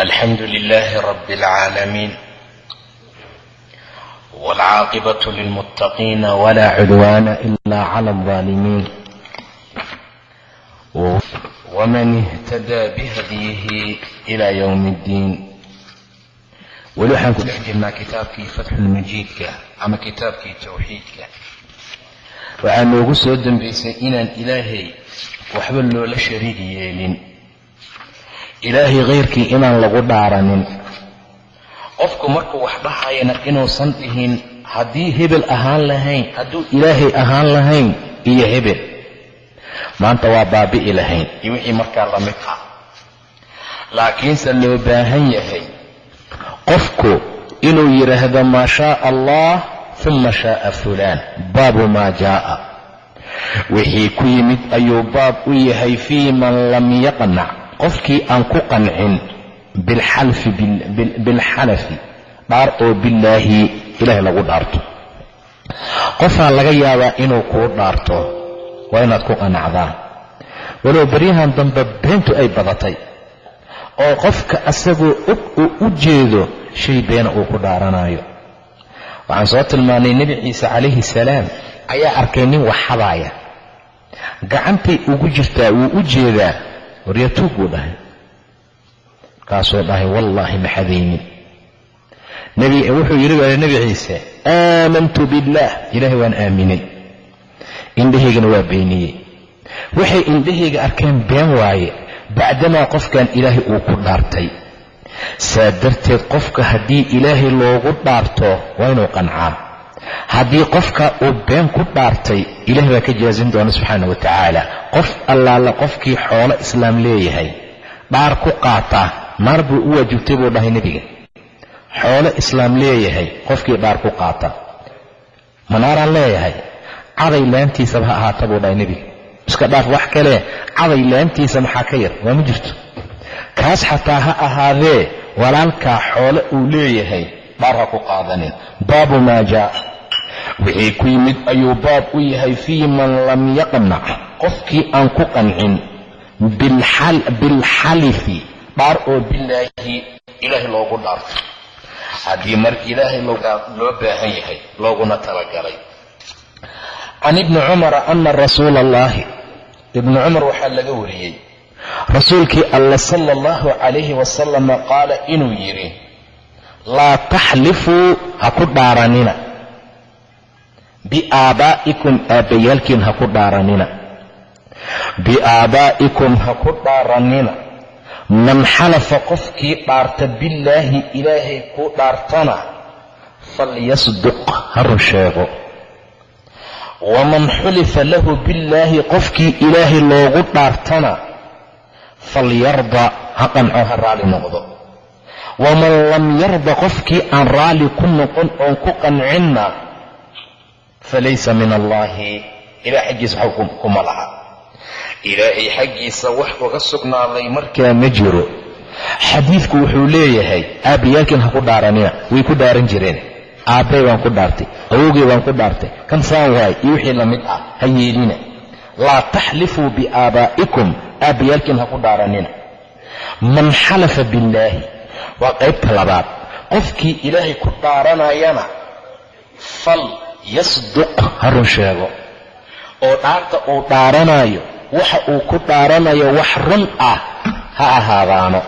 الحمد لله رب العالمين والعاقبة للمتقين ولا عدوان إلا على الظالمين ومن اهتدى بهديه إلى يوم الدين weli waxaan ku dhex jirnaa kitaabkii fatxulmajiidka ama kitaabkii tawxiidka waxaa noogu soo dambaysay inaan ilaahay waxba loola shariig yeelin ilaahay khayrkii inaan lagu dhaaranin. Qofku markuu wax dhahayana inuusan dhihin haddii hebel ahaan lahayn hadduu ilaahay ahaan lahayn iyo hebel. Maanta waa baabi'i lahayn iyo wixii markaa la mid ah. Laakiinse loo baahan yahay qofku inuu yidhaahdo maa shaaa allah uma shaaa fulaan. Baabu maa jaa'a. Wixii ku yimid ayuu baab u yahay fii man lam yaqnac qofkii aan ku qancin bilxalafi dhaar oo billaahi ilaah lagu dhaarto. Qofaa laga yaabaa inuu kuu dhaarto waa inaad ku qanacdaan walow baryahan dambe beentu ay badatay oo qofka asagoo og uu u jeedo shay beena uu ku dhaaranayo. Waxaan soo tilmaanay nebi ciise calayhi salaam ayaa arkay nin wax xabaaya gacantay ugu jirtaa wuu u jeedaa waryatuug buu dhahay. Markaasuu dhahay wallaahi ma xadaynin. Wuxuu yidhi baa nebi ciise aamantu billaah. Ilaahay waan aaminay. Indhahaygana waa beeniyey. Waxay indhahayga arkeen been waaye bacdamaa qofkan ilaahay uu ku dhaartay. Saa darteed qofka haddii ilaahay loogu dhaarto waa inuu qancaa haddii qofka uu been ku dhaartay ilaah baa ka jaasin doona subxaana wa tacaala. Qof allaala qofkii xoolo islaam leeyahay dhaar ku qaata naar buu u waajibtay buu dhahay nebiga. Xoolo islaam leeyahay qofkii dhaar ku qaata. Manaaraan leeyahay caday laantiisaba ha ahaata buu dhahay nebiga. Iska dhaaf wax kale caday laantiisa maxaa ka yar? Waa ma jirto. Kaas xataa ha ahaadee walaalkaa xoole uu leeyahay dhaar ha ku qaadanin. Baabu maa jaa wixii ku yimid ayuu baab u yahay fii man lam yaqnac qofkii aan ku qancin bilxalifi dhaar oo bilaahi ilaahay loogu dhaarto haddii mar ilaahay loo baahan yahay looguna talagalay. Can ibni cumara ana rasuula allahi ibni cumar waxaa laga wariyey. Rasuulkii alla sala allahu calayhi wasalama qaala inuu yidhi laa taxlifuu ha ku dhaaranina biaabaa'ikum aabbayaalkiin ha ku dhaaranina. Biaabaa'ikum ha ku dhaaranina. Man xalafa qofkii dhaarta billaahi ilaahay ku dhaartana falyasduq ha run sheego waman xulifa lahu billaahi qofkii ilaahay loogu dhaartana falyarda ha qanco ha raali noqdo. Waman lam yarda qofkii aan raali ku noqon oon ku qancinna falaysa min allaahi ilaah xaggiisa wax kuma laha ilaahay xaggiisa wax uga sugnaaday markaa ma jiro xadiidku wuxuu leeyahay aabbayaalkiin ha ku dhaaranina way ku dhaaran jireen aabbay baan ku dhaartay awowgay baan ku dhaartay kan saan waay iyo wixii la mid ah ha yeelina laa taxlifuu biaabaa'ikum aabbayaalkiin ha ku dhaaranina man xalafa billaahi waa qaybta labaad qofkii ilaahay ku dhaaranayana fal yasduq ha run sheego. Oo dhaarta uu dhaaranayo waxa uu ku dhaaranayo wax run ah ha ahaadaano.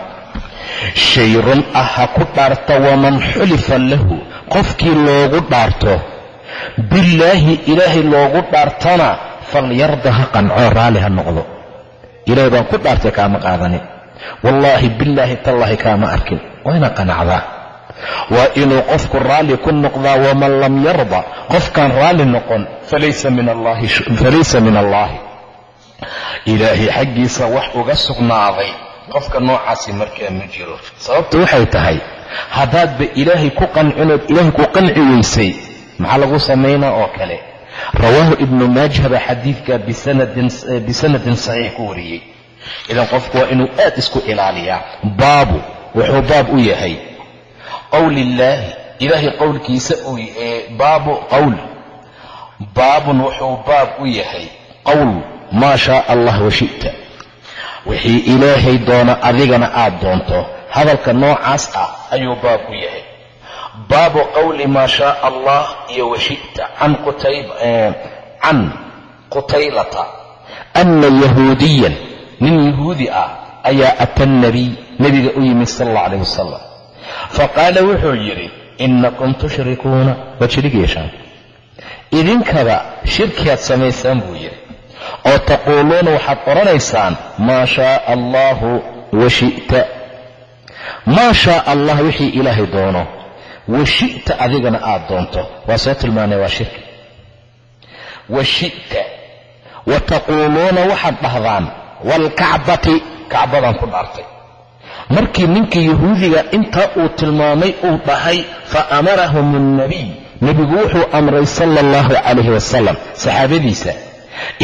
Shay run ah ha ku dhaarta waman xulifa lahu qofkii loogu dhaarto. Billaahi ilaahay loogu dhaartana falyarda ha qancoo raalli ha noqdo. Ilaahay baan ku dhaartay kaama qaadanin. Wallaahi billaahi tallaahi kaama arkin. Waa ina qanacdaa waa inuu qofku raalli ku noqdaa waman lam yarda qofkaan raalli noqon falaysa min allaahi ilaahay xaggiisa wax uga sugnaaday qofka noocaasi markaa ma jiro. Sababta waxay tahay haddaadba ilaahay ku qancinood ilaahay ku qanci weysay maxaa lagu samaynaa oo kale? Rawaahu ibnu maajah baa xadiidka bisanadin saxiix ku wariyey. Idan qofku waa inuu aad isku ilaaliyaa. Baabu wuxuu baab u yahay qowli illaahi ilaahay qowlkiisa baabu qowl baabun wuxuu baab u yahay qowl maa shaa allah washita wixii ilaahay doono adigana aad doonto. Hadalka noocaas ah ayuu baab u yahay. Baabu qowli maa shaa allah iyo washita can qutaylata ana yahuudiyan. Nin yahuudi ah ayaa ata nabiy nebiga u yimid sal alla calayh wasalam faqaala wuxuu yidhi inakum tushrikuuna. Waad shirig yeeshaan idinkaba shirkiaad samaysaan buu yidhi. Oo taquuluuna waxaad odhanaysaan maa shaaa allaahu wa shi'ta maa shaaa allah wixii ilaahay doono. Wa shi'ta adigana aad doonto. Waa soo tilmaanay waa shirki. Wa shi'ta wa taquuluuna waxaad dhahdaan waalkacbati kacbadan ku dhaartay markii ninkii yahuudiga intaa uu tilmaamay uu dhahay fa amarahum alnabiy nebigu wuxuu amray sala allahu calayhi wasalam saxaabadiisa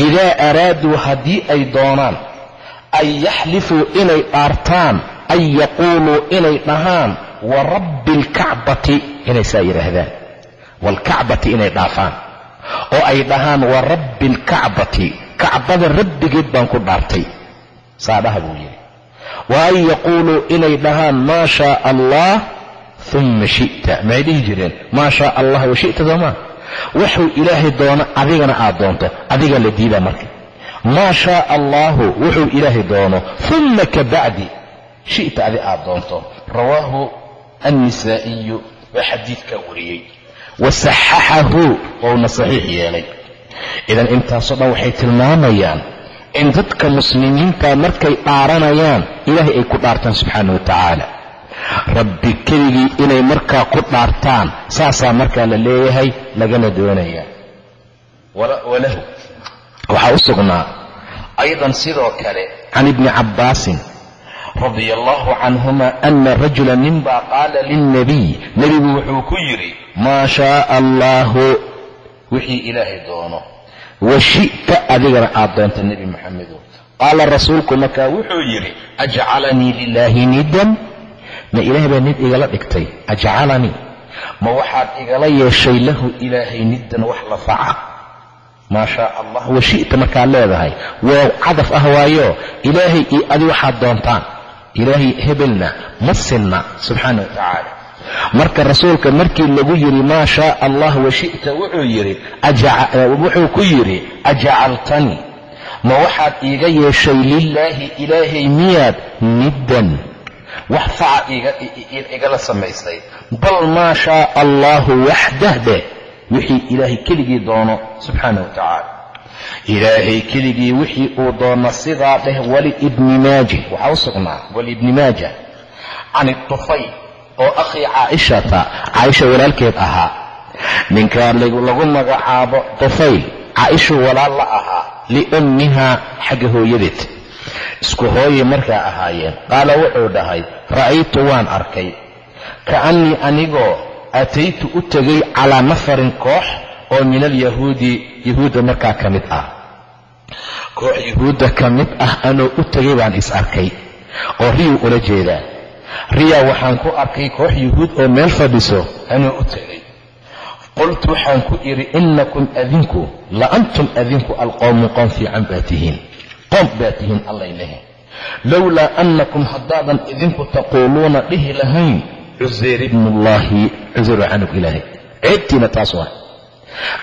idaa araaduu haddii ay doonaan an yaxlifuu inay dhaartaan an yaquuluu inay dhahaan wa rabbi alkacbati inay saa yidhaahdaan. Waalkacbati inay dhaafaan oo ay dhahaan wa rabbi alkacbati kacbada rabbigeed baan ku dhaartay. Saa dhaha buu yidhi wa an yaquuluu inay dhahaan maa shaaa allah uma shita. Maxay dhihi jireen? Maa shaaa allah wa shita soomaa wuxuu ilaahay doono adigana aad doonto adigaa la diidaa marka. Maa shaaa allaahu wuxuu ilaahay doono uma ka bacdi shita adi aad doonto. Rawaahu annisaa'iyu waa xadiidkaa wariyey. Wa saxaxahu wouna saxiix yeelay. Idan intaasoo dhan waxay tilmaamayaan in dadka muslimiinta markay dhaaranayaan ilaahay ay ku dhaartaan subxaana wa tacaala rabbi keligii inay markaa ku dhaartaan saasaa markaa la leeyahay lagana doonayaa walahu. Waxaa u sugnaa aydan sidoo kale can ibni cabbaasin radia allahu canhuma ana rajula ninbaa qaala lilnabiy nebigu wuxuu ku yidhi maa shaaa allaahu wixii ilaahay doono wa shi'ta adigana aad doonta nebi maxamedow qaala rasuulku markaa wuxuu yidhi ajcalanii lilaahi nidan ma ilaahay baa nid igala dhigtay? Ajcalanii? Ma waxaad igala yeeshay lahu ilaahay niddan wax la faca? Maa shaa allah wa shi'ta markaad leedahay. Waa cadaf ah waayo. Ilaahay iyo adi waxaad doontaan. Ilaahay hebelna ma sinna. Subxaana wa tacaala marka rasuulka markii lagu yidhi maa shaaa allah wa shi'ta wuxuu yidhi wuxuu ku yidhi ajacaltanii ma waxaad iiga yeeshay lilaahi ilaahay miyaad niddan? Wax faca igala samaysay bal maa shaaa allaahu waxdah dheh wixii ilaahay keligii doono subxaana wa tacaala. Ilaahay keligii wixii uu doono sidaa dheh waliibni maajah waxaa u sugnaa waliibni maajah can itufayl oo akhii caaishata caaisha walaalkeed ahaa. Ninkaa lagu magacaabo tufayl caaishu walaal la ahaa liummihaa xagga hooyadeed. Isku hooyay markaa ahaayeen. Qaala wuxuu dhahay ra'aytu waan arkay. Ka'annii anigoo ataytu u tegay calaa nafarin koox oo min alyahuudi yahuudda markaa ka mid ah. Koox yahuudda ka mid ah anoo u tegay baan is arkay oo riyuu ula jeedaa riyaa waxaan ku arkay koox yahuud oo meel fadhiso anoo u tegay. Qultu waxaan ku idhi innakum adinku la antum adinku alqowmu qoom fiican baa tihiin. Qoom baa tihiin allay lehe lowlaa annakum haddaadan idinku taquuluuna dhihi lahayn cusayr ibnullaahi cusayr waa canug ilaahay. Ceebtiina taas waa.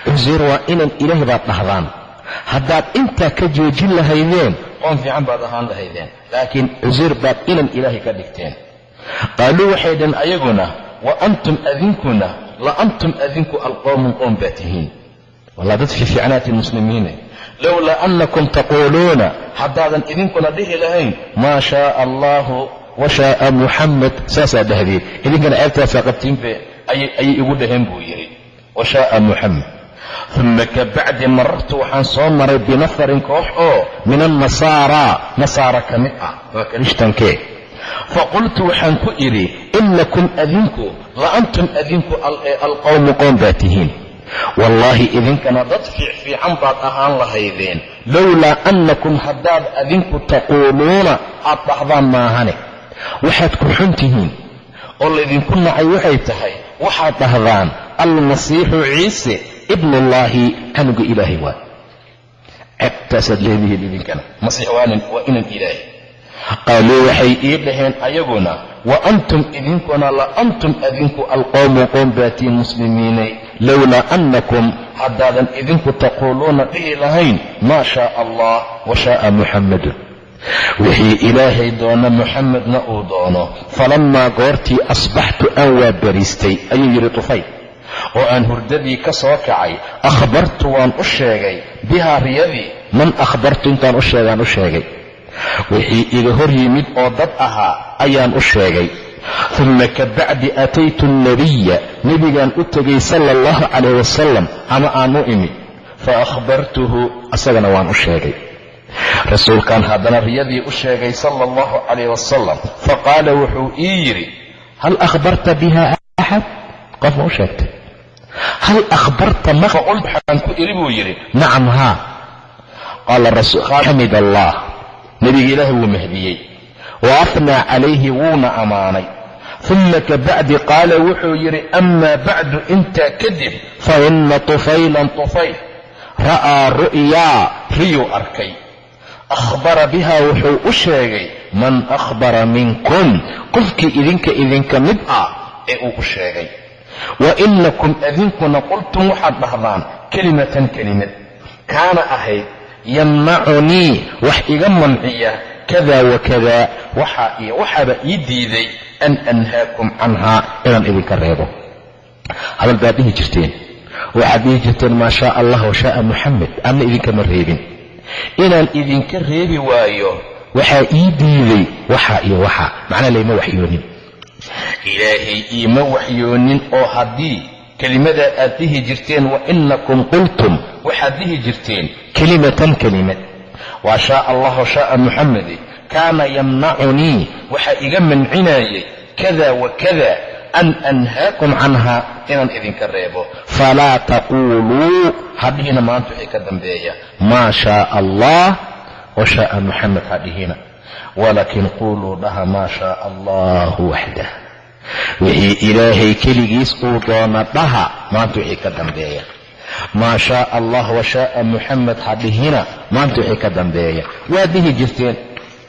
Cusayr waa inan ilaahay baad dhahdaan. Haddaad intaa ka joojin lahaydeen qoom fiican baad ahaan lahaydeen. Laakiin cusayr baad inan ilaahay ka dhigteen qaaluu waxay dhaheen ayaguna wa antum adinkuna la antum adinku alqowmun qoom baa tihiin. Walaa dad fi ficnaati lmuslimiine lowlaa annakum taquuluuna haddaadan idinkuna dhihi lahayn maa shaaa allaahu wa shaaa muxamed saasaa dhahdeed. Idinkana ceebtaasaa qabtiinbe ayay igu dhaheen buu yidhi. Wa shaaa muxamed uma ka bacdi marartu waxaan soo maray binafarin koox oo min annasaara nasaara ka mid ah. Waa kalishtankee faqultu waxaan ku idhi inakum adinku la antum adinku alqowmu qoom baa tihiin wallaahi idinkana dad fiicfiican baad ahaan lahaydeen lowlaa annakum haddaad adinku taquuluuna aad dhahdaan maahane waxaad ku xun tihiin oo laydinku nacay waxay tahay waxaad dhahdaan almasiixu ciise ibnullaahi canuga ilaahay waa ceebtaasaad leedihiin idinkana masiix waa inan ilaahay qaaluu waxay ii dhaheen ayaguna wa antum idinkuna la antum adinku alqowmu qoom baatiin muslimiinay lowlaa annakum haddaadan idinku taquuluuna dhihi lahayn maa shaaa allah wa shaaa muxammadun wixii ilaahay doono muxamedna uu doono falammaa goortii asbaxtu aan waa bariistay ayuu yidhi tufayl oo aan hurdadii ka soo kacay akhbartu waan u sheegay bihaa riyadii man akhbartu intaan u sheegaan u sheegay wixii iga hor yimid oo dad ahaa ayaan u sheegay. Uma kabacdi ataytu alnabiya nebigaan u tegay sala allahu calayh wasalam ama aan u imid fa akhbartuhu asagana waan u sheegay. Rasuulkan haddana riyadii u sheegay sala allahu calayh wasalam faqaala wuxuu ii yidhi hal akhbarta biha axad qof ma u sheegtay. Hal akhbarta maqul ku iri buu yidhi nacam haa. Qaala xamid allah nebiga ilaahi wuu mahdiyey wa afnaa calayhi wuuna ammaanay uma kabacdi qaala wuxuu yidhi amaa bacdu intaa kadib fa ina tufaylan tufayl. Ra'aa ru'yaa riyuu arkay. Akhbara biha wuxuu u sheegay man akhbara minkum qofkii idinka idinka mid ah ee uu u sheegay. Wa inakum adinkuna qultum waxaad dhahdaan kelimatan kelimad. Kaana ahayd yamnacunii wax iga manciya. Kada wakada waxaaba ii diiday an anhaakum canhaa inaan idinka reebo. Hadal baad dhihi jirteen. Waxaad dhihi jirteen maa shaa allah wa shaaa muxamed anna idinkama reebin. Inaan idinka reebi waayo waxaa ii diiday waxaa iyo waxaa macnaa layma waxyoonin ilaahay iima waxyoonin oo haddii kelimadaa aad dhihi jirteen wa inakum qultum waxaad dhihi jirteen kelimatan kelimad waa shaa allah wa shaaa muxamedi kaana yamnacunii waxaa iga mancinayay kada wa kada an anhaakum canha inaan idinka reebo. Falaa taquuluu hadhihina maanta wixii ka dambeeya maa shaaa allah wa shaaa muxamed hadhihina walaakin quuluu dhaha maa shaaa allahu waxdah wixii ilaahay keligiis uu doona dhaha maanta wixii ka dambeeya maa shaaa allah wa shaaa muxamed hadhihina maanta wixii ka dambeeya waad dhihi jirteen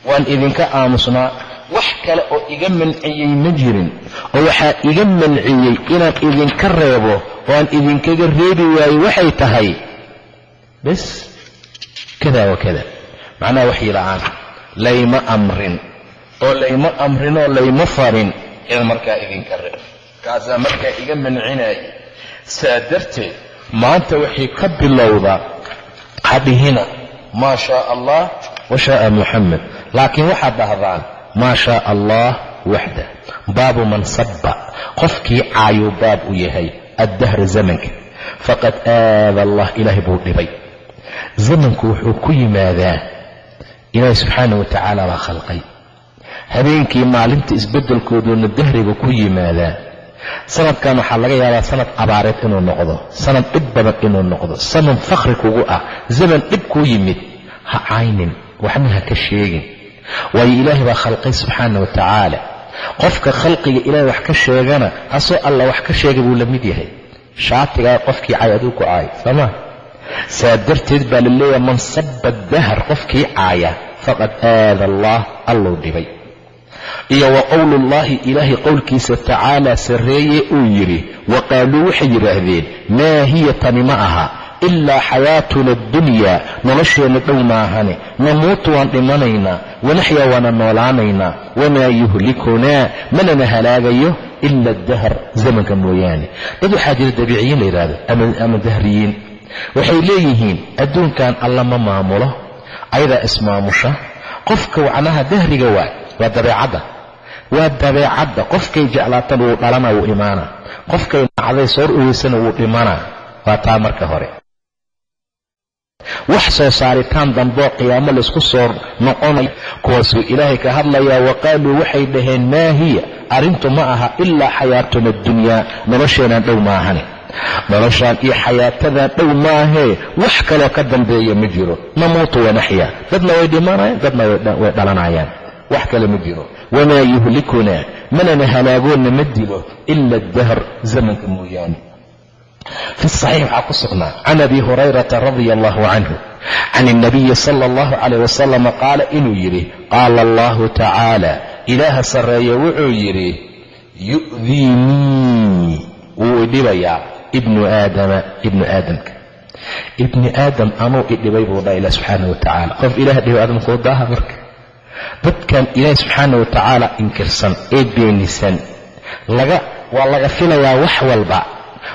waan idinka aamusnaa wax kale oo iga manciyey ma jirin. Oo waxaa iga manciyey inaan idinka reebo oo aan idinkaga reebi waayo waxay tahay. Bes kada wa kada. Macnaha waxyi la'aan. Layma amrin. Oo layma amrin oo layma farin inaan markaa idinka reebo. Kaasaa markaa iga mancinaya saa darteed maanta waxay ka bilowdaa hadhihina maa shaaa allah. Wa shaaa muxamed laakiin waxaad dhahdaan maa shaaa allah waxda. Baabu man sabba. Qofkii caayuu baab u yahay addahra zamanka. Faqad aada allah ilaahay buu dhibay. Zamanku wuxuu ku yimaadaa ilaahay subxaana wa tacaala baa khalqay habeenkii maalinta isbeddelkooduuna dahriga ku yimaadaa. Sanadkan waxaa laga yaabaa sanad abaareed inuu noqdo sanad dhib badan inuu noqdo sanad fakhri kugu ah zaman dhib kuu yimid. Ha caynin waxna ha ka sheegin. Waayo ilaahay baa khalqay subxaana wa tacaala. Qofka khalqiga ilaahay wax ka sheegana asoo alla wax ka sheegay buu la mid yahay. Shaatigaa qofkii caay aduu ku caay sooma saa darteed baa la leeyahay man sabba dahar qofkii caaya faqad aada allah alluu dhibay iyo wa qowluullaahi ilaahay qowlkiisa tacaalaa sarreeye uu yidhi wa qaaluu waxay yidhaahdeen maa hiya tani ma aha ilaa xayaatuna addunyaa nolosheenna dhow maahane namuutu waan dhimanaynaa wanaxyaa waana noolaanaynaa wamaa yuhlikunaa manana halaagayo ila addahr zamanka mooyaane. Dad waxaa jira dabiiciyiin la yidhaahdo ama dahriyiin. Waxay leeyihiin adduunkan alla ma maamulo ayadaa ismaamusha qofka wacnaha dahriga waa waa dabeecadda. Waa dabeecadda. Qofkay jeclaatana wuu dhalana wuu imaana qofkay nacday soor uweysana wuu dhimana waa taa marka hore. Wax soo saaritaan damboo qiyaamo laysku soo noqonayo kuwaasuu ilaahay ka hadlayaa wa qaaluu waxay dhaheen maa hiya? Arrintu ma aha ilaa xayaatuna adunyaa nolosheenaan dhow maahane noloshaan iyo xayaatadan dhow maahee. Wax kaloo ka dambeeya ma jiro. Namuutu wanaxyaa dadna way dhimanayaan dadna way dhalanayaan wax kale ma jiro. Wamaa yuhlikunaa manana halaagoonna ma dilo ila addahr zamanka mooyaane. Fi saxiix waxaa ku sugnaa can abi hurayrata radia allahu canhu can اnabiyi sala اllahu calayh wasalam qaala inuu yidhi qaala allahu tacaala ilaaha sarreeye wuxuu yidhi yu'diinii wuu idhibayaa ibnu aadama ibnu aadamka. Ibni aadam anuu idhibay buu dhaha ilah subxaana wa tacaala qof ilaah dhibo aadamkuu daaha marka dadkan ilaahi subxaana wa tacaala inkirsan ee beenisan laga waa laga filayaa wax walba.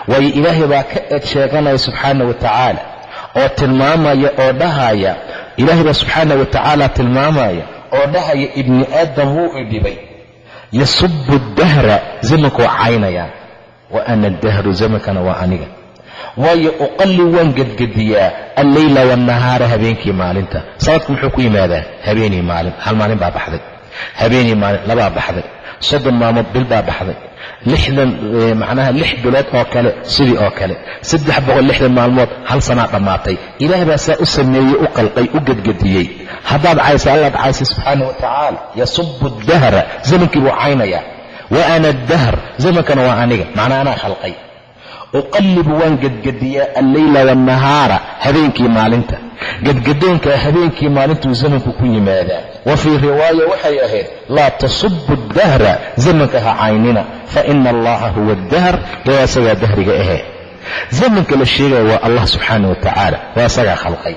Waayo ilaahay baa ka eed sheeganaya subxaana wa tacaala oo tilmaamaya oo dhahaya. Ilaahay baa subxaana wa tacaala tilmaamaya oo dhahaya ibni aadam wuu idhibay yasubu dahra zamankuu caynayaa wa ana dahru zamankana waa aniga waayo uqalli waan gedgediyaa alleyla waannahaara habeenkii maalinta. Sanadku muxuu ku yimaadaa habeenii maalin hal maalin baa baxday. Habeenii maalin labaa baxday. Soddon maalmood bil baa baxday. Lixdan macnaha lix bilood oo kale sidii oo kale. Saddex boqol lixdan maalmood hal sanaa dhammaatay. Ilaah baa saa u sameeyey u qalqay u gedgediyey. Haddaad caysa allaad caysay subxaana wa tacaala yasubu dahra zamankii buu caynayaa. Wa ana dahr zamankana waa aniga. Macnaa anaa khalqay uqallibu waan gedgediyaa alleyla waannahaara habeenkii maalinta. Gedgadoonkaa habeenkii maalintuu zamanku ku yimaadaa wa fii riwaaya waxay ahayd laa tasubu dahra zamanka ha caynina fa ina allaha huwa dahr ee asagaa dahriga ahe. Zamanka la sheegaya waa allah subxaana wa tacaala waa asagaa khalqay.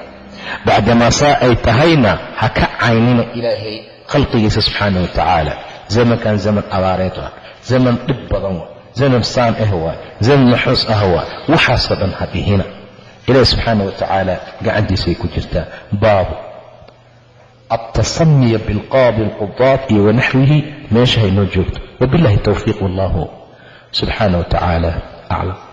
Bacdamaa saa ay tahayna ha ka caynina ilaahay khalqigiisa subxaana wa tacaala. Zamankan zaman abaareed waa zaman dhib badan waa zaman saan ah waa zaman maxuus ah waa waxaasoo dhan ha dhihina ilaahi subxaana wa tacaala gacantiisay ku jirtaa baabu altasamiya bilqaadi alqudaat iyo wanaxwihi meesha haynoo joogto. Wabillahi towfiiq wallahu subxaana wa aclam